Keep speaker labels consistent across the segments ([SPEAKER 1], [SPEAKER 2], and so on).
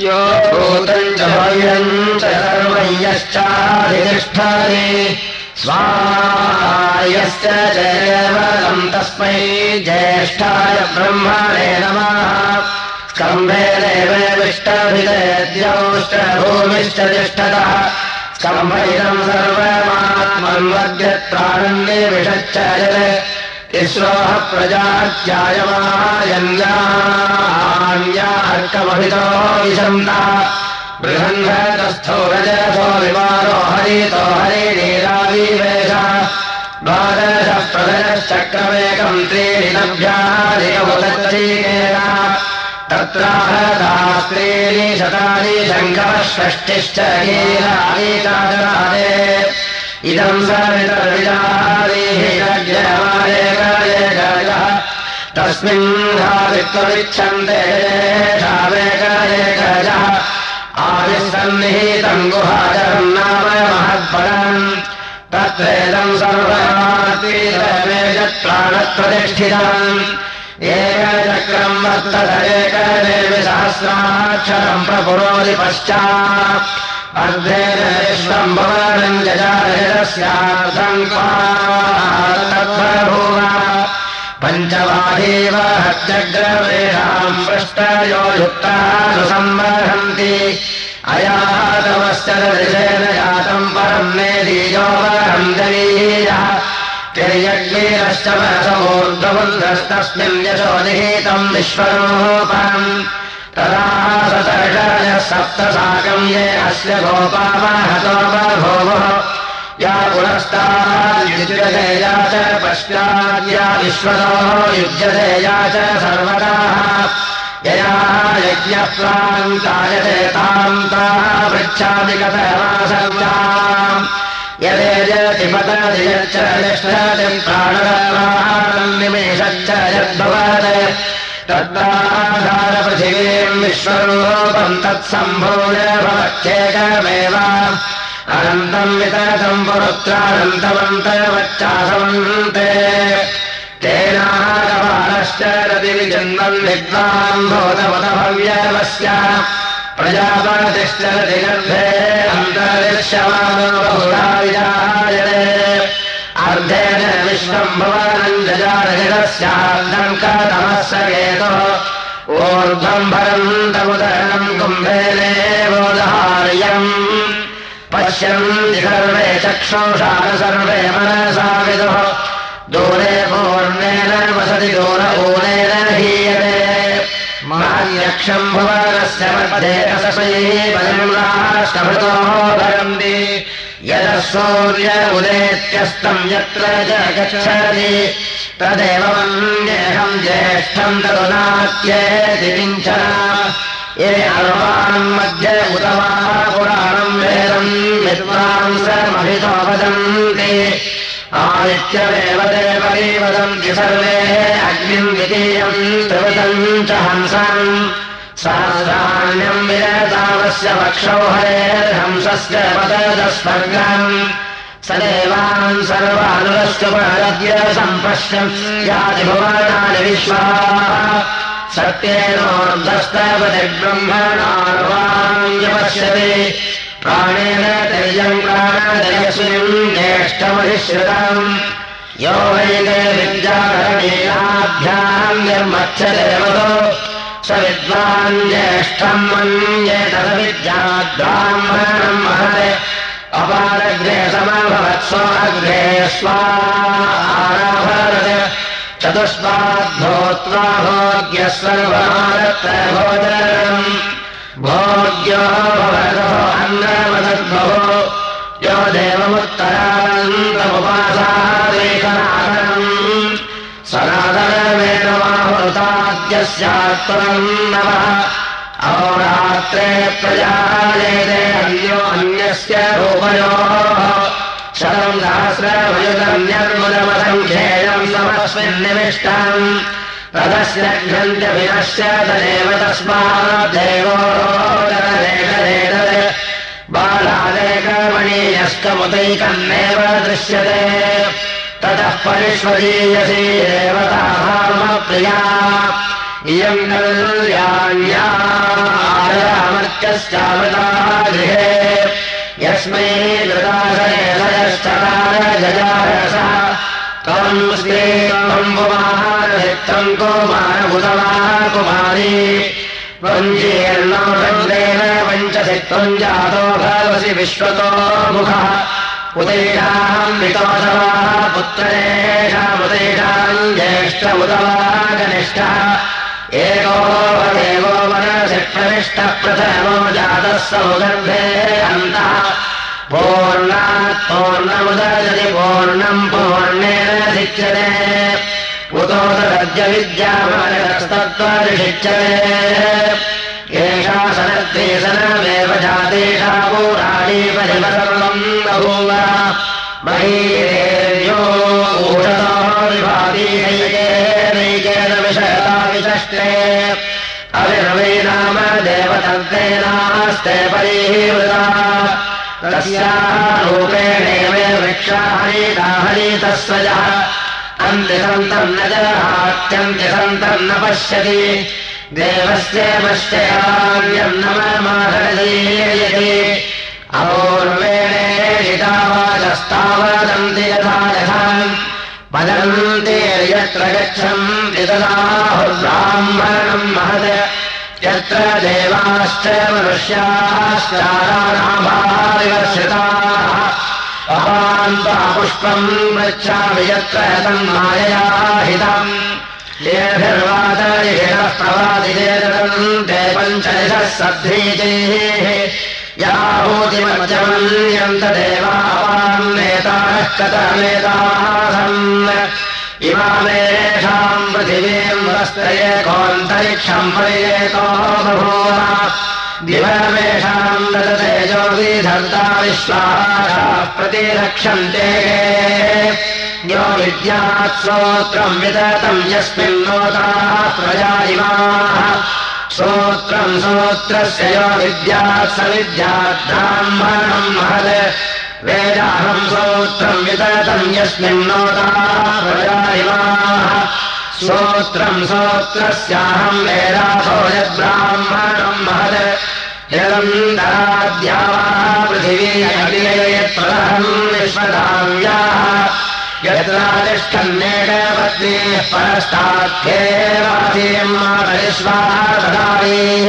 [SPEAKER 1] यो भूतम् भव्यम् च सर्वयश्चाधिष्ठानि। स्वायश्च जयवलम् तस्मै ज्येष्ठाय ब्रह्मणे नमः। स्कम्भे देवविष्टभिदयद्यौश्च भूमिश्च तिष्ठतः। स्कम्भैरम् सर्वमात्मन्वद्यत्राणन्ये विषच्च तिस्रोः प्रजात्यायमायन्यान्यार्कमभितो विशन्ता। बृहन्धस्थो रजसो विमानो हरितो द्वादशः प्रदयश्चक्रमेकम् त्रीणि नभ्याधिकमुदच्चीकेन तत्राहदास्त्रीणि शतानि शङ्करः षष्टिश्च कीलानीकाचरादे इदम् सवितर्विजारीः तस्मिन् धावित्वमिच्छन्ते शावेकरेकजः आदिसन्निहितम् गुहाचरम् नाम महत्परम् तत्रेदम् सर्वमातीतमेजत्राणप्रतिष्ठितम् एकचक्रम् वर्तत सहस्राक्षरम् प्रपुरोदि पश्चात् पञ्चवाहेव हत्यग्रवेषाम् पृष्टयो युक्तानुसम्बर्हन्ति। अयातमश्च दृशेन जातम् परम् मेदीयोपरम् दवीयः तिर्यग्नीरश्च मनसमूर्ध्वबुन्धस्तस्मिन् निहीतम् विश्वरूपम् तदा सप्तसाकम् ये अस्य गोपामहतो बभूवः या पुनस्ताद्युज्यतेया च पश्चाद्या विश्वतो युज्यतेया च सर्वदाः। यया यज्ञप्रान्तायते ताम् ताः पृच्छादिकतमासर्वाम् यदेजतिपतति यच्च यष्टतिम् प्राणराम् निमेषच्च यद्भवत् तद्दाधारपृथिवीम् विश्वरूपम् तत्सम्भूय भवत्येकमेव। अनन्तम् वितरतम् पुरुत्रानन्तवन्तवच्चासवन्ते तेनागवानश्च रतिविजन्मन् विद्वान् भूतवतभव्यवस्य प्रजापतिश्च अन्तरिष्यमानो बहुधा विजायते अर्धेन विश्वम् भवानम् जजारहितस्यार्धम् कतमस्य केतुः। ऊर्ध्वम् भरन्तमुदरणम् कुम्भेनेवोदहार्यम् पश्यन्ति सर्वे चक्षुषाः सर्वे मनसा विदुः। दूरे पूर्णेन वसति दूरपूर्णेन हीयते। मान्यक्षम् भुवनस्य मध्ये कसमयी राष्ट्रभृतो भरन्ति यतः सूर्य उदेत्यस्तम् यत्र च गच्छति तदेव मन्येऽहम् ज्येष्ठम् तदुनात्येति किञ्चन। ये अर्वान्मध्ये उत वा पुराणम् वेदम् विद्वांसमहितो वदन्ति। आदित्यमेव देवरी वदन्ति सर्वे अग्निम् द्वितीयम् त्रिवतम् च हंसम् सहस्राण्यम् विरतावस्य वक्षौ हरेर्हंसस्य पदस्वर्गम् स देवान् सर्वानुरस्तुपरद्य सम्पश्यन् यादिभुवनानि विश्वा। सत्येनोर्धस्तपतिब्रह्मणार्वाञ्जपश्यति प्राणेन तैजम् प्राणदयस्मिन् ज्येष्ठमधिश्रितम्। यो वैदे विद्याकरणीयाभ्याम् निर्मच्छदेवतो विद्वान् ज्येष्ठम् मन्ये तदविद्याद्ब्राह्मणम् महते। अपारग्रे समभवत्सो अग्रे स्वारभरत् चतुष्पाद्भूत्वा भोग्यस्वर्वारत्र भोजनम् भोग्यो भवतो अन्नवदद्भवो सनातनमेनमाहुताद्यस्यात्परम् नवः अहोरात्रे प्रजायते अन्यो अन्यस्य रूपयोः। शतम् सहस्रमयुतन्यर्मुदमसङ्ख्येयम् समस्मिन्निविष्टम्। रथस्य घ्यन्त्यभिनश्च तदेव तस्मादेवो बालादेकमणीयस्तमुदैकन्नेव दृश्यते। ततः परिष्वदीयसी देवतामप्रिया इयम् कल्याण्यामर्त्यम् गृहे यस्मै जजारसः कवम् श्रीमानभित्तम् कुमारबुधवाः कुमारी। पञ्जीर्णोषग्रेण पञ्चसित्त्वम् जातो भवसि विश्वतो मुखः। उदैषाम् वितोषवाः पुत्रेषामुदैषाम् ज्येष्ठ उदवाः कनिष्ठः एको देवो मनसि प्रविष्टः प्रथमो जातः सौगर्भे अन्तः पूर्णात् पूर्णमुदजति पूर्णम् पूर्णेन शिच्यते उतो तद्यविद्यामानस्तत्त्वशिच्यते एषा सनद्वेसनमेव जातेषा पूराणी परिमसर्वम् बभूव देवतन्त्रेणास्ते परीवृता तस्याः रूपेणेव वृक्षाहरीताहरीतस्वजः अन्त्यसन्तम् न जहात्यन्त्यसन्तम् न पश्यति। देवस्य पश्ययान्यम् न माधरदीयते अपूर्वेणेतावाचस्तावदन्ति यथा यथा। वदन्ते यत्र गच्छन्ति तदाहुर्ब्राह्मणम् महत् यत्र देवाश्च मनुष्याश्चाराणाभाविवर्षिताः अपान्ता पुष्पम् गच्छामि यत्र तम् माययाहितम् येभिर्वादयेन प्रवादिजेतम् ते पञ्चदशः सद्धीतेः याहूतिमर्जमन्यन्त देवापान्नेताः कतमेताः सन् इमामेषाम् पृथिवीम् वस्तयेकोऽन्तरिक्षम् परियेतो बभूव। दिवमेषाम् ददतेजो विधर्ता विश्वासाः प्रतिरक्षन्ते। यो विद्यात् श्रोत्रम् विदतम् यस्मिन्नोताः प्रजा इमाः श्रोत्रम् श्रोत्रस्य यो विद्यात् स विद्यात् ब्राह्मणम् महत् वेदाहम् श्रोत्रम् यस्मिन्नोताः प्रजायिमाः श्रोत्रम् श्रोत्रस्याहम् वेदासो यद्ब्राह्मणम् यदन्तराद्यावाः पृथिवी अग्नियत्प्रहम् विश्वधाम्याः यत्रातिष्ठन्नेकपत्नीः परस्ताख्येवासीम् मातरिश्वाः ददामीः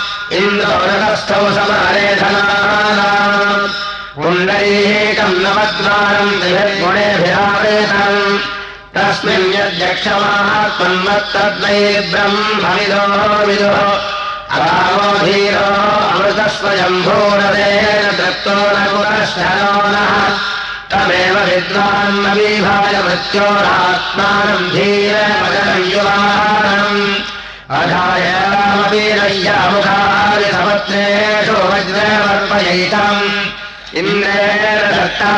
[SPEAKER 1] इन्द्रौरकस्थौ समारेधनानाम् पुण्डरीकम् नवद्वारम् त्रिभिर्गुणेभिरावेतम् तस्मिन् यद्यक्षमात्मन्मत्तद्वै ब्रह्मविदो विदो अरामो धीरो अमृतस्वयम्भूरदेन दत्तो न पुनश्चरो नः तमेव विद्वान्नवीभाय मृत्योरात्मानम् धीरमजम् युवानम् अधायामवीरय्यामुखादिसपत्रेषु वज्रमर्पयैतम् इन्द्रेण दत्ता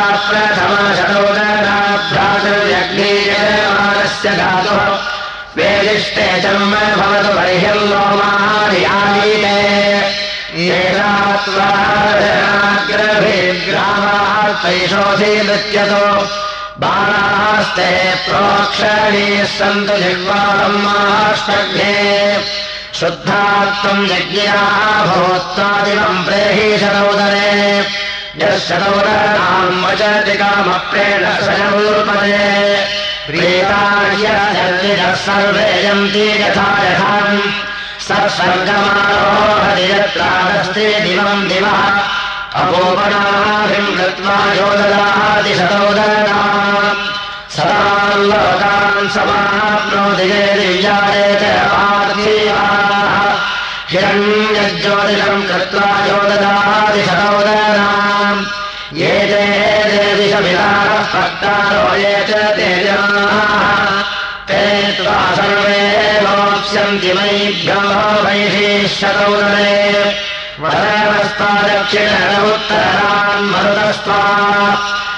[SPEAKER 1] धातुः। वेदिष्टे चर्म भवतु बर्हिर्लोमार्यामीने येनात्वाग्रभिग्रामार्तैषोऽसि बाला सन्तु जिह्वाब्रह्माष्टघ्ने शुद्धात्मम् यज्ञाः भूत्वादिवम् प्रेहीशतोदरे यः शतोदराम् वचति कामप्रेण स्वयमुल्पदे प्रीतार्यः सर्वे यन्ति यथा स्वर्गमारोहति यत्रागस्ते दिवम् दिवः अपोपणाभिम् कृत्वा योददादिशतोदरा सदाम् लोकान् समाप्नोति दिव्याये च पार्थीवाः हिरण्यज्योतिषम् कृत्वा योददादिशतोदराम् ये ते देविषविदाः भक्तारो ये च तेजाः। ते त्वा सर्वे लोप्स्यन्ति मयिभ्यो वैशीः शतोदरे वरवस्त दक्षिणोत्तरान् मरुतस्त्वा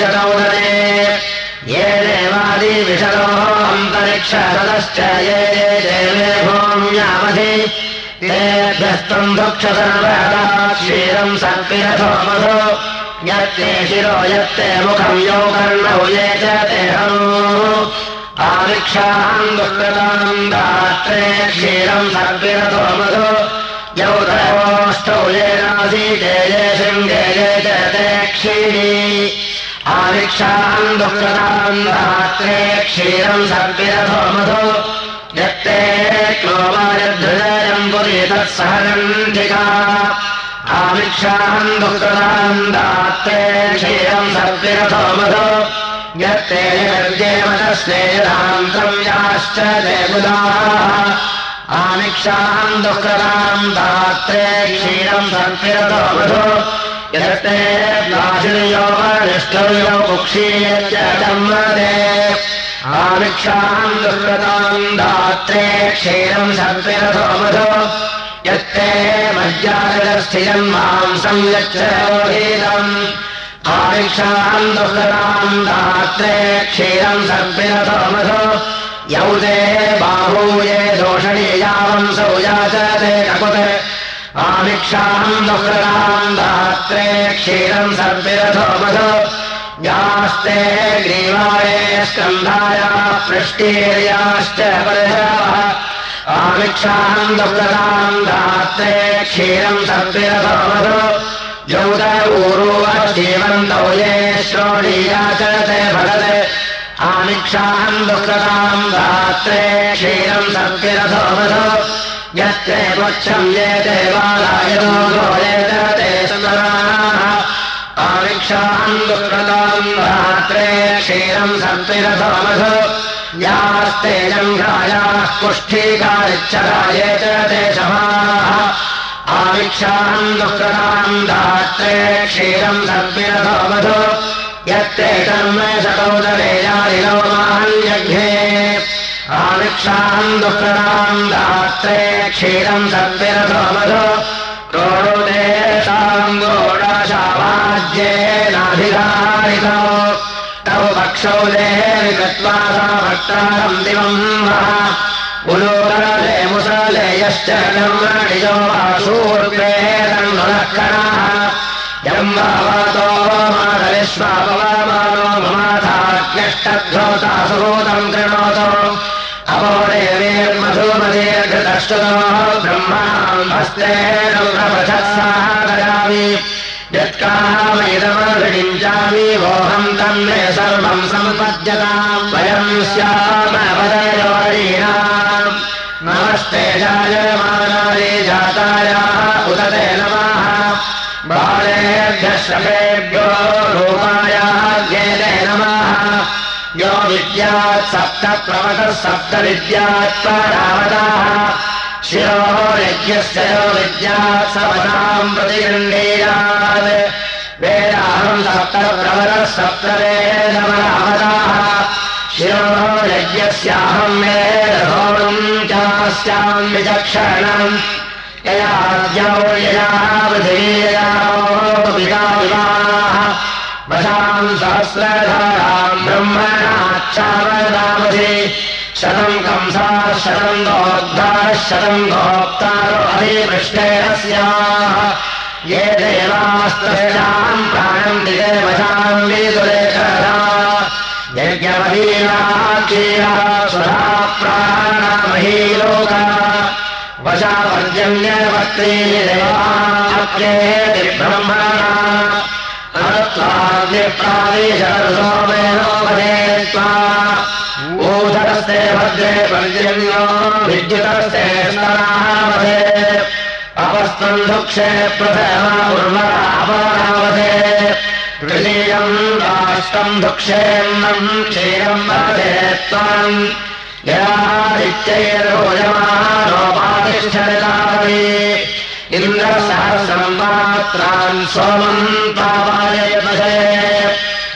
[SPEAKER 1] शतौदरे ये देवादिविशरोः अन्तरिक्षसदश्च ये देवे भूम्यामधि तेभ्यस्तम् भक्ष सर्वदा क्षीरम् सर्पिरथो मधो। यत्ते शिरो यत्ते मुखम् यो कर्णौ ये च तेहम् आविक्षाम् दुष्कृताम् दात्रे क्षीरम् सर्पिरथो मधो यौ दयोष्टौ येनासीते ये शृङ्गे ये च ते क्षीणी आविक्षाम् दुष्कृताम् दात्रे क्षीरम् सर्पिरथो मधो। यत्ते क्लोमायधृजयम् पुरी तत्सहरन्धिका आमिक्षाम् दुःखदाम् दात्ते क्षीरम् सर्पिरथो मधो। यत्ते निर्जेमतस्नेरान्तम् याश्च जयमुदाः आमिक्षाम् दुःखदाम् दात्रे क्षीरम् सर्पिरथो मधो यत्ते वरिष्ठर्यो कुक्षीयश्च जन्मदे आमिक्षाम् दुर्गताम् दात्रे क्षीरम् सर्पिरथो मधो यत्ते मज्जाजलस्थिरम् मांसम् यच्छोहीतम् आमिक्षाम् दुर्गताम् दात्रे क्षीरम् सर्पिरथो मधो यौ ते बाहूये दोषणीयावम् सौया च ते ककुत आमिक्षाम् दुर्गताम् दात्रे क्षीरम् मधो। यास्ते ग्रीवाये स्कन्धाय पृष्टीर्याश्च आमिक्षाम् दुर्गताम् दात्रे क्षीरम् सर्पिरथमधो यौद ऊरुवजीवन्तौ ये ते भगत् आमिक्षाम् दुर्गताम् दात्रे क्षीरम् सर्पिरथमधो यत्ते पुच्छम् ये देवालायनो ये च ते सुतराः आमिक्षाम् दुर्गताम् रात्रे क्षीरम् सर्पिरथमधो यास्ते जङ्घायाः ते शमाः आमिक्षाम् दुर्गताम् दात्रे क्षीरम् सर्पिरथमधो यत्ते कर्म शतोदरे यारिणो माहन्यघ्ने आमिक्षाम् दुर्गताम् दात्रे क्षीरम् सर्पिरथमधो क्रोडेषाम् गोडाशावाज्येनाधिकारितो तौ पक्षौ देहि गत्वा सा भक्तारम् दिवम् उलोकरले मुसले यश्च कर्मणिजो वा शूर्वेदन्नुलक्षणाः यम् वातो मातरिष्वापवामानो प्रपथत्सादयामि यत्कामैदमभिषिञ्चामि वोहम् तन्मे सर्वम् सम्पद्यताम्। वयम् स्यामवदयोरीणाम्। नमस्ते जायमानाय जातायाः उदते नमः। बालेभ्यः शपेभ्यो रूपायाः सप्त प्रवतः सप्त विद्यात् परावताः शिरो यज्ञस्य यो विद्यात् सपदाम् प्रतिगण्डीयात्। वेदाहम् सप्त प्रवतः सप्त वेदपरावताः शिरो यज्ञस्याहम् चास्याम् विचक्षणम्। वशाम् सहस्रधाराम् क्षारदावधि शतम् कंसा शतम् दोग्धाः शतम् दोक्तारो हरिपृष्ठेन स्याः ये देवास्तस्याम् प्राणम् दिवेवशाम् विदुरेकरा यज्ञमहीनाः सुधा तृतीयम् राष्ट्रम् दुक्षेन्नम् क्षीरम् वधे त्वम्। यदादित्यैर्भोजमानोपातिष्ठतावि इन्द्रसहस्रम् मात्रान् सोमम्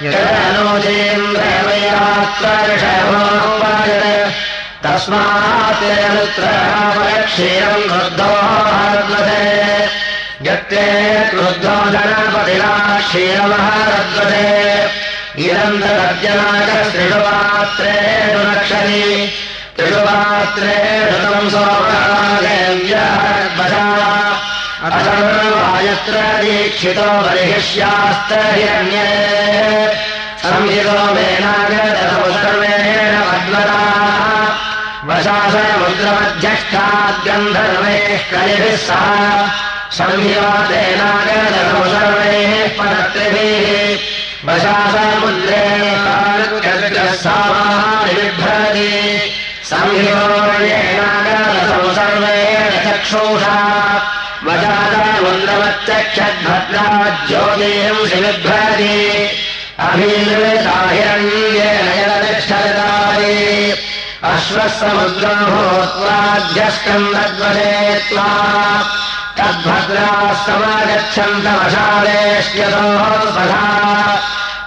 [SPEAKER 1] यदनोजेन्द्रवैरात्रषभोपाय तस्मात् क्षीरम् रद्वते यत्ते क्रुद्धो गणपतिना क्षीरमः रद्वते इदन्तर्जनाकशृणुपात्रे रक्षति त्रिषुपात्रे ऋतम् सोमयत्र दीक्षितो मेनागतौ साक्षाद्गन्धर्वेः कलिभिः सह संयोतेनागरसौ सर्वैः परत्रिभिः वशासमुद्रे सामानिभ्रति संयोतेनागरसौ सर्वैः चक्षुषा वशासमुद्रवच्चक्षद्भद्रा ज्योतिंषि बिभ्रति अभि तद्वशे त्वा तद्भद्राः समागच्छन्तवशालेष्यतोः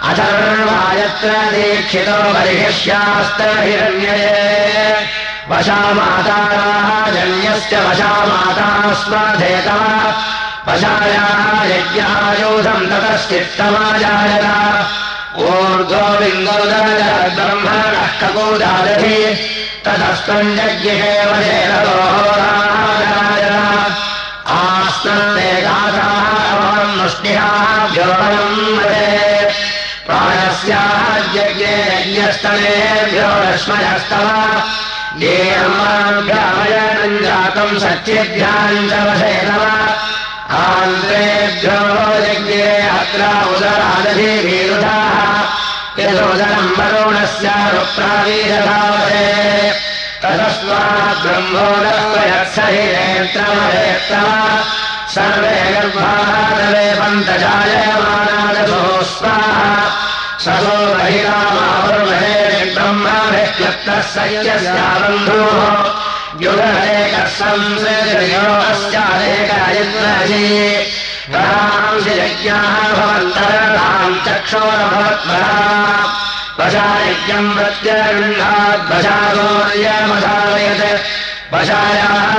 [SPEAKER 1] अथर्वायत्र दीक्षितो बर्हिष्यास्त हिरण्यये वशामाताराः जन्यस्य वशामाता स्मधेतः वशायाः यज्ञायोधम् ततश्चित्तमाजायत ऊर्ध्वोबिन्दोदरब्रह्मणः कपूदादधि ततस्तम् यज्ञे आस्मन्ते गाथाः मुष्टिहाभ्योपनम् प्राणस्याः यज्ञे यज्ञस्तनेभ्यो च वशेतव आन्त्रेभ्यो यज्ञे अत्र उदरादधिवीरुधाः ब्रह्मोदस्त्वयत्स हि नेत्रमहेत्तव सर्वे गर्भादवे पन्तजायमानादसो स्वाहा ससो बहिरामावर्महे ब्रह्मभिक्लप्तः सयस्याबन्धोः युगरेकः संसृजयोस्यादेकयज्ञसि गणांसि यज्ञाः भवन्तरताम् चक्षोरभवत्मरा वशायज्ञम् प्रत्यगृह्णाद्वशासौर्यमधारयत् वशायाः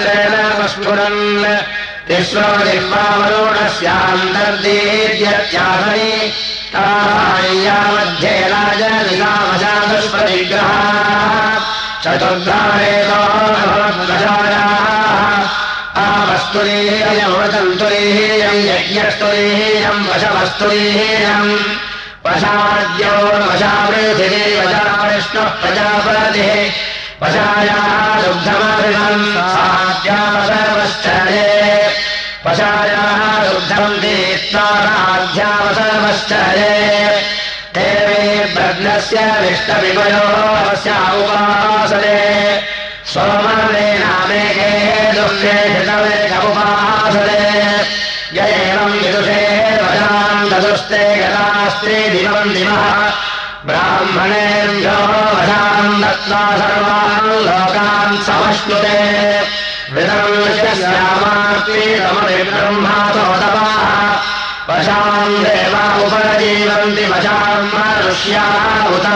[SPEAKER 1] पात्रेणमस्फुरन् तिस्रो जिह्वावरुणस्यान्तर्दीर्यत्याहनि तायामध्ये राजनिगामजातस्पतिग्रहाः चतुर्धारेणोजायाः आवस्तुरीयमृतन्तुरीयम् यज्ञस्तुरीयम् वशवस्तुरीयम् वशाद्यो वशा वशा विष्णुः प्रजापतिः। वशायाः सा विष्टविमयोस्य उपासने सोमवे नामेके दुःखे हितवेकमुपासने य एवम् विदुषे ददुस्ते गतास्ते दिवः। ब्राह्मणेभ्यो वशाम् दत्त्वा सर्वान् लोकान् समश्नुते ब्रह्मातोदवाः वशाम् देवा उपजीवन्ति वशाम् उत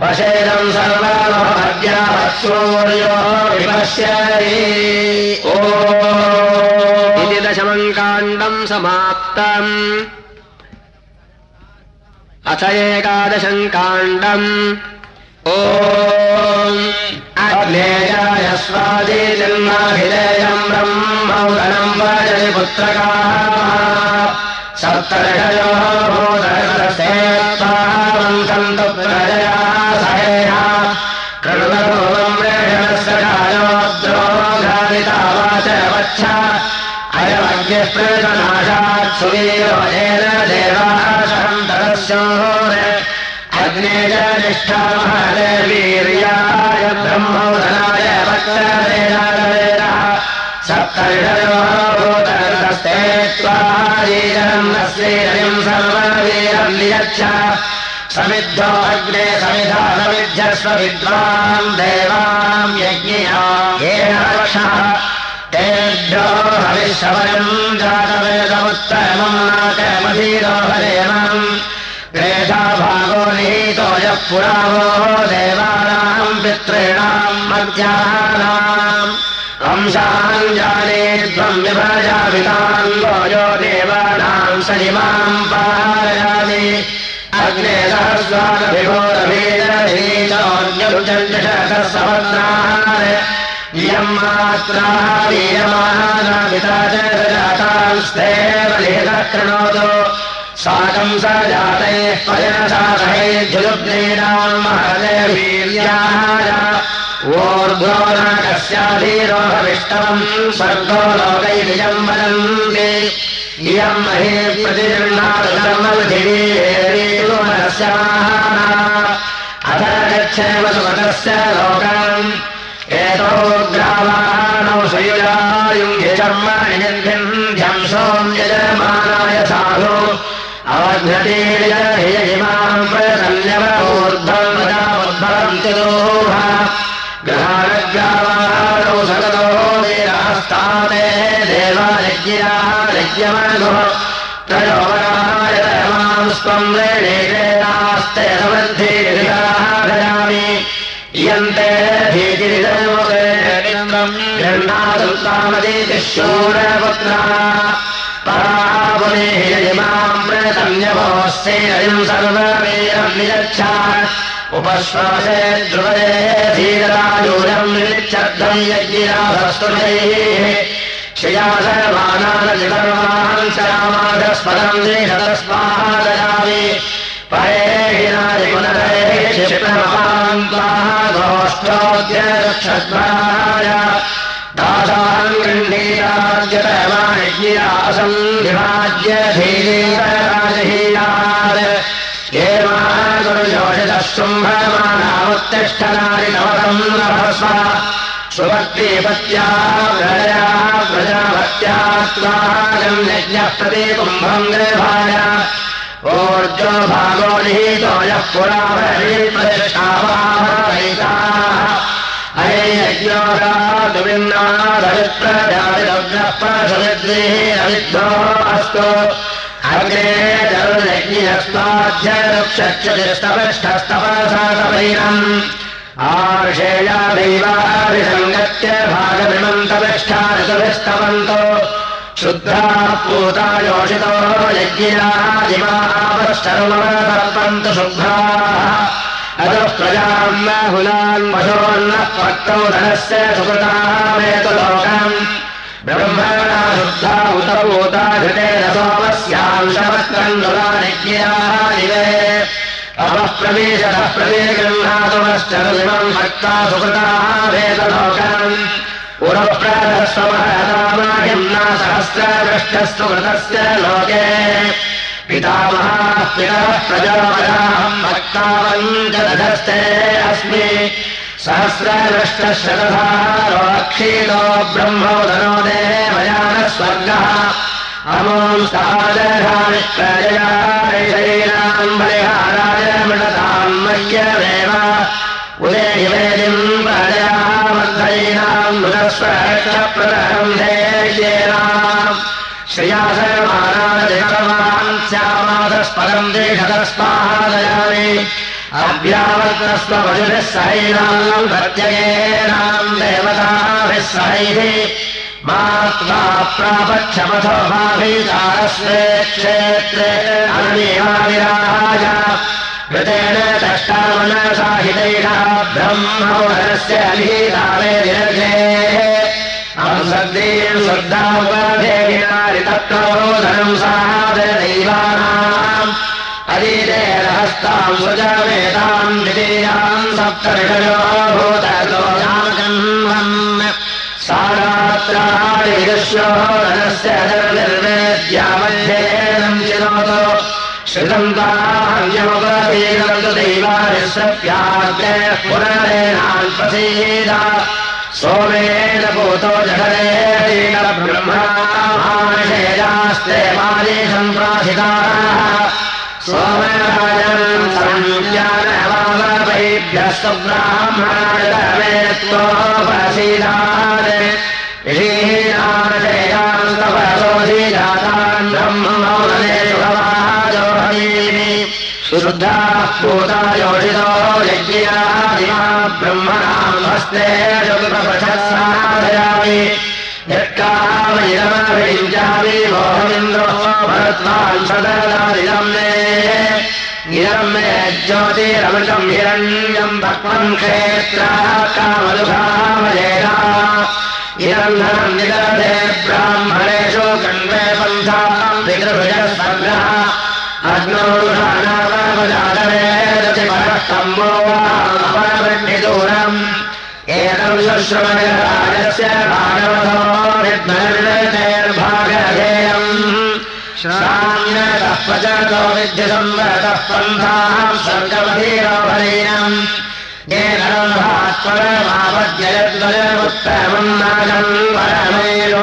[SPEAKER 1] वशेदम् सर्वभद्यासूर्यो विपश्यति ओ इति दशमम् काण्डम् समाप्तम्। अथ एकादशम् काण्डम्। ओ अग्नेयाय स्वादिजन्माभिलेयम् ब्रह्मौदनम् वजति पुत्रकाः त्वारीरम् अस्यैरम् सर्ववीरम् नियच्छ। समिद्धो अग्ने समिधा समिध्यस्व विद्वान् देवाम् यज्ञया येन हविशवनम् जातवेदमुत्तमम् नाकमधीरोहरेणम् पुरावो देवानाम् पितॄणाम् मध्यानाम्। अंशान् जाने त्वम् विभजापितान् भोजो देवानाम् सनिमाम् पारयामि। अग्ने सहस्वानभिभोरभीरभीचोऽन्यभुचण्डशतसहस्राः इयम् मात्राः वीयमानापिता च जातांस्ते बलिः कृणोतु साकम् स जातैः पयनसाधैर्जुलुग्नेनाम् महते वीर्याय ऊर्ध्वो न कस्याधीरोहविष्टवम् स्वर्गो लोकैरियम् वदन्ति। इयम् महे प्रतिगृह्णातुधर्मविधिवीर्यस्य अथ गच्छेव सुमतस्य लोकम् एतो ग्रामाणौ सुयुजायुङ्गिचर्माणि निर्भिन्ध्यंसोम् यजमानाय साधु। अवघ्नतीर्य त्रयोवराय मां स्वम् रेणेनास्ते समृद्धिर्याः भजामि। इयन्ते गृह्णादुत्तामदीति शूरपुत्रा परापुने यजिमाम् प्रतन्यभोस्येयम् सर्ववीरम् नियच्छ उपश्वासे ध्रुवये धीरतायूरम् यज्ञिराभस्तुनैः श्रिया सर्वानानजितर्वान् श्यामाधस्पदम् देशतस्मादयामि परे पुनरे गृह्णीराज्यतमाज्ञिरासम् विभाज्य धीरीराजहीयात् एवागुरुजोषितः शुम्भमानामुत्तिष्ठनानि नवकम् नभस्व सुभक्तिपत्या प्रजया प्रजाभक्त्या त्वागम् यज्ञः प्रति कुम्भम् गर्भाय ऊर्जो भागो निहितो यः पुरावैताः अये यज्ञोरादविन्नादविप्रजातिरग्नः परसविद्भिः अविद्धो अस्तु अग्रे जलयज्ञस्ताध्यक्षतिस्तपष्ठस्तपसातपैनम् आर्षेयादैवाभिसङ्गत्य भागमिमन्तविष्ठा ऋतुभिस्तवन्तो शुद्धा पूता योषितो यज्ञियाजिमापश्चर्मतर्पन्तु शुभ्राः। अतः प्रजाम् न हुलान् पशोन्नः पक्तौ धनस्य सुकृतामेतु लोकम् ब्रह्मणा शुद्धा उत पूता घृतेन सोमस्याम् शवत्कण्डुलानिज्ञानिवे प्रवेशतः प्रवेगृह्णातुमश्चरुमिमम् भक्ता सुकृताः वेदलोकम् पुरप्रदस्वमहतामाहिम्ना सहस्रदृष्टस्तु कृतस्य लोके पितामहाः पितरः प्रजापदाहम् भक्तावञ्चदधस्ते अस्मि सहस्रदृष्टशतधारोक्षीलो ब्रह्मोदनो देवयानः स्वर्गः अमोम् सहादधानि प्रजयाम् बलिहाराय मृणताम् मह्यमेव उदयनिवेदिम् प्रजयामर्धयीनाम् मृगस्वरक्षप्रदहम् देयेनाम् श्रिया सर्वमानादिकर्मान् स्यामादस्पदम् देशतस्मादयामि अभ्यावर्तस्व पशुभिः सहैनाम् प्रत्ययेनाम् देवताभिः सहैः मा त्वा प्रापक्षमथो भाभीतारस्वे क्षेत्रे अग्निमाविराज कृतेन दष्टामनसाहितैषः ब्रह्मोदरस्य अलीतावे निरग्नेः अंसद्दीम् श्रद्धामुपधेयिनारि तत्रोदनम् सादरदैवानाम् अदीतेरहस्ताम् सुजवेताम् द्वितीयाम् सप्तऋषयो सारात्राः विश्वोदनस्य निर्वेद्यामध्येनम् चिनोतु। श्रितम् ताहन्यमुपीनन्तु दैवानिसप्याग्ने पुनरेणाल्पसीद सोमेन भूतो जगदेन ब्रह्मणामाशेजास्ते मादे सम्प्राथिताः सोमराजम् संज्ञानवादभ्यः सुब्राह्मणाय शुद्धाः यज्ञादिमा ब्रह्मणाम् हस्ते जुगप्रपथसाधयामि यत्कामयिरमभिञ्जामि मोहमिन्द्रो सददादिदम् मे इदम् मे ज्योतिरमृतम् हिरण्यम् भक्मम् क्षेत्राः कामदुभावयेना। इदम् धनम् निदधे ब्राह्मणेषु विद्युसंवरतः पन्थाम् स्वर्गमधीरोभरीनम् येन परमापद्ययद्वयमुत्तमम् नागम् परमेयो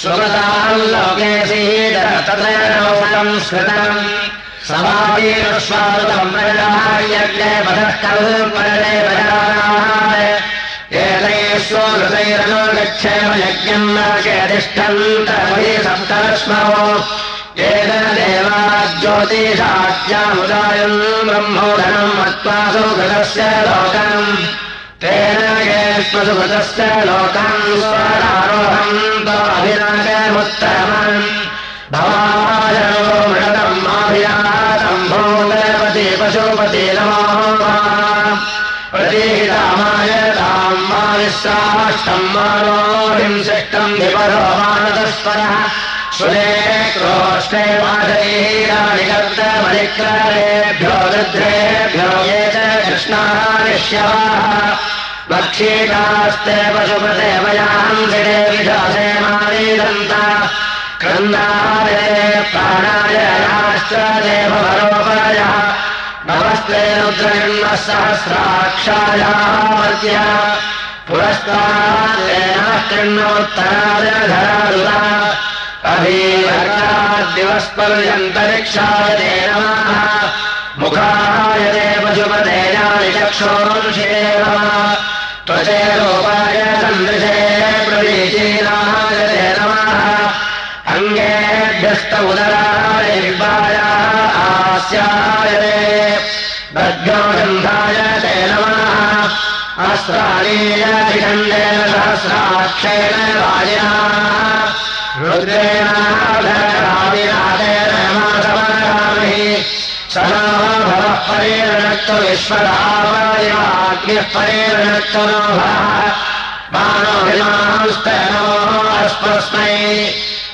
[SPEAKER 1] सुगताम् लोके सीद तदेन स्कृतम् समापीनुष्वादम् प्रजायज्ञे पदः कल्पने प्रजानाः एतैः हृदयरनो गच्छेम यज्ञम् न सप्तरश्मो येन देवा ज्योतिषाज्यामुदायम् ब्रह्मोधनम् मत्वा सुकृतस्य लोकम् तेन नमो प्रतीहितामाय ताम् माविश्राष्टम् मानोभिम् शिष्टम् विपरो मानतस्परः सुरे क्रोष्टे माधरीराणि कर्तमधिक्रारेभ्यो रुद्रेभ्यो ये च कृष्णानिष्यवाः भक्षीकास्ते पशुपते वयांसि विषासे मारीदन्त। क्रन्दाय प्राणाय याश्च देवरोपरयः नमस्ते रुद्रयन्नः सहस्राक्षायामर्त्य पुरस्तादेन कृण्णोत्तरादधरारुला अभीवर्गाद्दिवस्पर्यन्तरिक्षाय ते नमः। मुखाय ते पशुपतेयानि त्वचेरोपाय सन्दृशे ते नमः अङ्गेभ्यस्त उदराय विद्वायाः आस्याय ते भद्रोगन्धाय ते नमः अस्त्राणीयखण्डेन सहस्राक्षेण वाजिना रुद्रेणाधरादिनाथेन माधवगामि सदा भवः परेणक्तो विश्वदावादिवाग्निः परेणक्तो नो भवः मानोभिमांस्तनो अस्मस्मै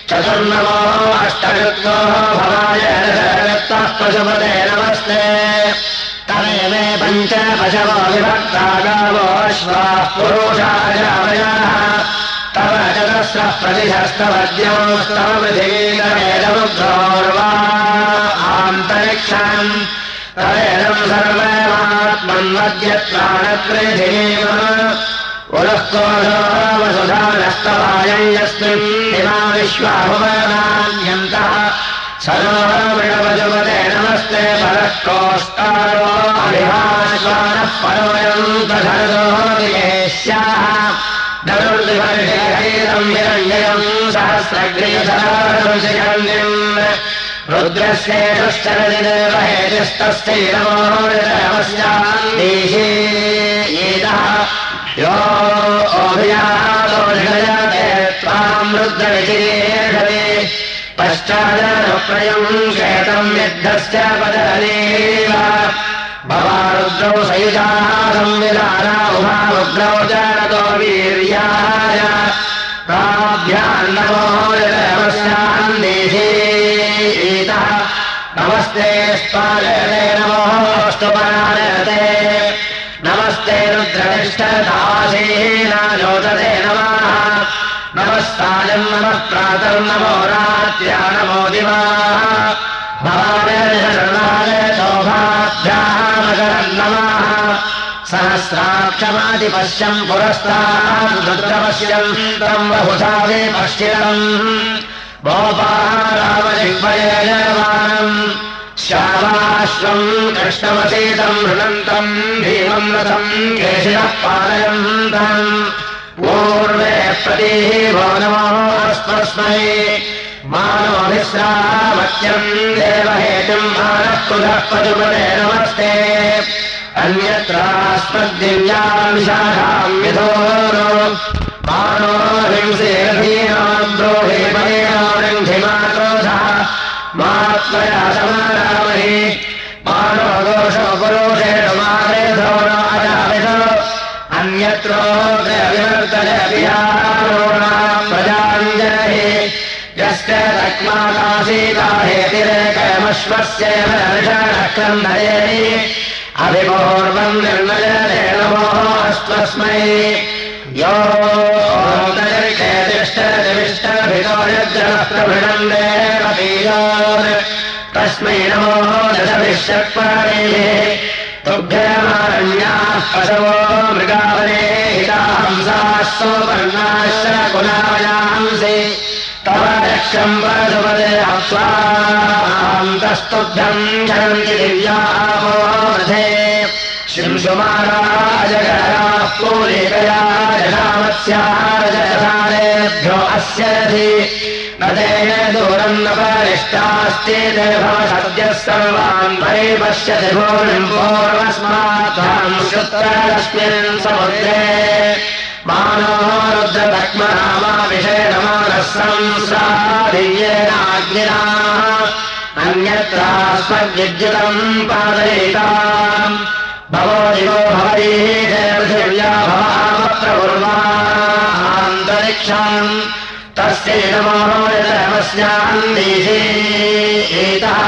[SPEAKER 1] चतुर्नवो अष्टकृत्वो भवाय रक्तः पशुपते नमस्ते तवे मे पञ्च पशवो विभक्ता गावो अश्वाः पुरुषायावयाः तव चतस्रः प्रतिशस्तवद्योस्तव पृथिवीकमेदमुद्रोर्वा आन्तरिक्षम् वसुधानस्तवायम् यस्मिन् इमा विश्वाभुवनान्यन्तः। सरोहमृणवजुमते नमस्ते परः धनुर्दिवर्षेहैरम् हिरण्ययम् सहस्रग्रियसराशिकन्यम् रुद्रस्येतश्चरदिदेव हेतिस्तस्थैरमोस्याम् देशे एतः यो अभियाते त्वाम् रुद्रविचिरेषवे पश्चादनुप्रयम् शेतम् युद्धस्य पदलेव भवारुद्रौ सयुजाः संविधाना उभारुद्रौ जनतो वीर्याय। ताभ्यान्नमोस्याम् देशे एतः नमस्ते लोचते नमः नमस्तायम् नमः। प्रातम् नमो रात्र्या नमो दिवाः। भवाय शोभाभ्यामकरम् नमः। सहस्राक्षमादिपश्यम् पुरस्तात् रुद्रपश्यम् तम् बहुधा विपश्यम् गोपारामजिह्वयजवानम् श्यामाश्वम् कृष्णवसेतम् हृणन्तम् भीमम् रथम् केशिनः पालयन्तम्। प्रतीः भो नमोऽस्मस्मै मानवमिश्रामत्यम् देवहेतुम् मानः कुलः पशुपते नमस्ते। अन्यत्रास्मद्दिव्याम् शाखाम् विधोरो। मानो हिंसेरधीनाम् द्रोहे परेणाङ्घिमाक्रोधः मात्मया समारामहि मानो दोषो पुरोषेण मारेधो राजाविध अन्यत्रोग्रविवर्तनविहारोणाम् प्रजाञ्जनहि। रक्माकाशीताहेतिरेकमश्वस्यैव ऋषणक्रन्दये अभिपूर्वम् निर्णयने नमो अस्मस्मै यो तस्मै नमो दशभिषक्पाणेः तुभ्यमारण्याः पशवो मृगावने हितांसाः सोपर्णाश्च कुलायांसि तव दक्षम् पशुपदे अप्स्वान्तस्तुभ्यम् झरन्ति दिव्यापो वृधे शिंशुमाराजगराः पूलिकया जनामस्यारजसारेभ्यो अस्य रथि न तेन दूरम् न परिष्टास्ति सद्यः सर्वान् परिपश्यति भूमिम् पूर्वस्मात्ताम् श्रुत्रस्मिन् समुद्रे। मानो संस्रादियेनाग्निना अन्यत्रास्मद्विद्युतम् पादयिताम्। भवो दिवो भवैः पृथिव्या भवामप्रकुर्वान्तरिक्षाम् देशे एतः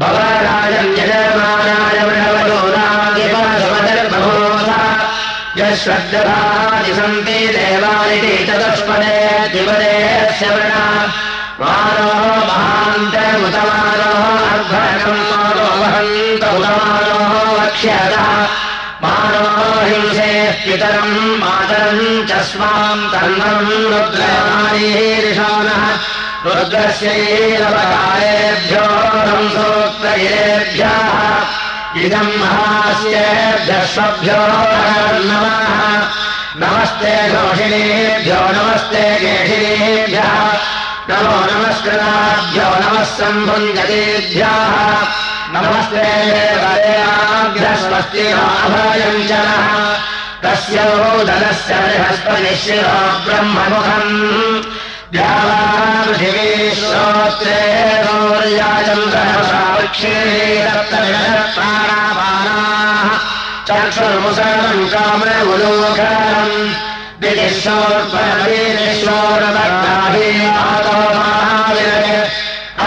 [SPEAKER 1] भवराजम् यजमानाय वृणवयोनादिपशुमतिर्बभूथ यश्रद्दधानि सन्ति देवानिति चतुष्पदे श्रवणा मानो महान्तमुतमानोः अर्भणम् मानो वहन्त उतमानोः वक्ष्यतः। मानो पितरम् मातरम् च स्वाम् तन्नम् रुद्रमारीरिषानः रुद्रस्यैरवकारेभ्यो हंसोक्तगिरेभ्यः इदम् महास्येभ्यश्वभ्यो नमः नमस्ते घोषिणेभ्यो नमस्ते केशिनेभ्यः नमो नमस्कृताभ्यो नमः सम्भुञ्जतेभ्यः। नमस्ते देवदेवाभ्यस्वस्तिराभयम् च नः तस्य दलस्य बृहस्पतिशिरो ब्रह्ममुखम्। गौर्याचन्द्रवृक्षेणापानाः चक्षुर्मुसलम् कामवलोकरम् दिदिशोर्परवीरेश्वरभक्ताभिमातोमाविरग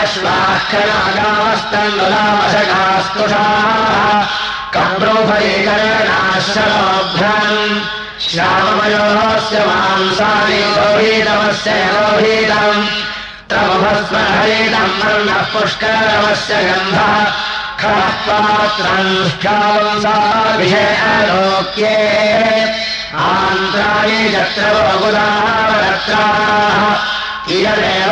[SPEAKER 1] अश्वाखनागावस्तन्दुलामशकास्तुषाः कब्रोभरीकरणाश्रभ्रम् श्यामयोस्य मांसानि लोभीतमस्य लोभीतम् त्रमुभस्महरीतम् वर्णः पुष्करमस्य गन्धः खः ख्यावंसाभिषयलोक्ये आन्त्राणि चत्रवगुदावरत्राः इयमेव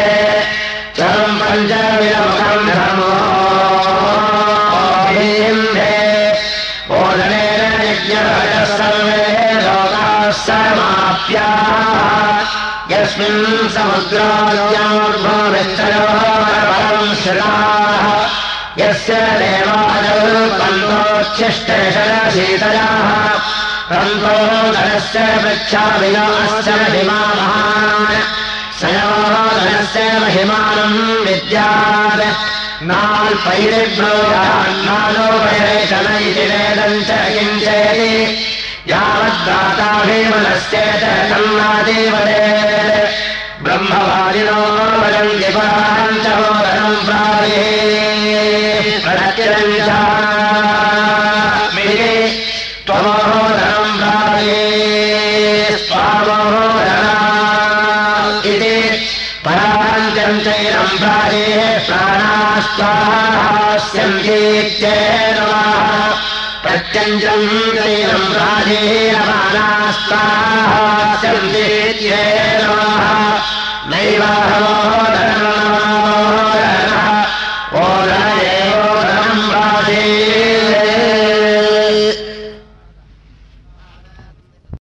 [SPEAKER 1] समाप्याः यस्मिन् समुद्राद्योर्भोमिश्चयोरपरम् श्रुताः। यस्य देवादौपन्तोच्छिष्टेशशीतयाः रन्तो धनस्य वृक्षाभिनोश्च महिमामहान् सयोधनस्य महिमानम् विद्यात्। नाल्पैरिब्रोयान्नालोपयेशनैति वेदम् च किञ्चयति वदन्ति पराम् च मोदनम् प्राये। प्रत्यञ्चामिति त्वमोदनम् प्राये। स्वामोदना इति पराञ्चम् चैनम् प्राये प्राणास्वाहास्यन्तीत्येनवाः अत्यञ्जम् राजेरमानास्ताः राजेनास्ताः सन्ते